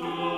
Lord.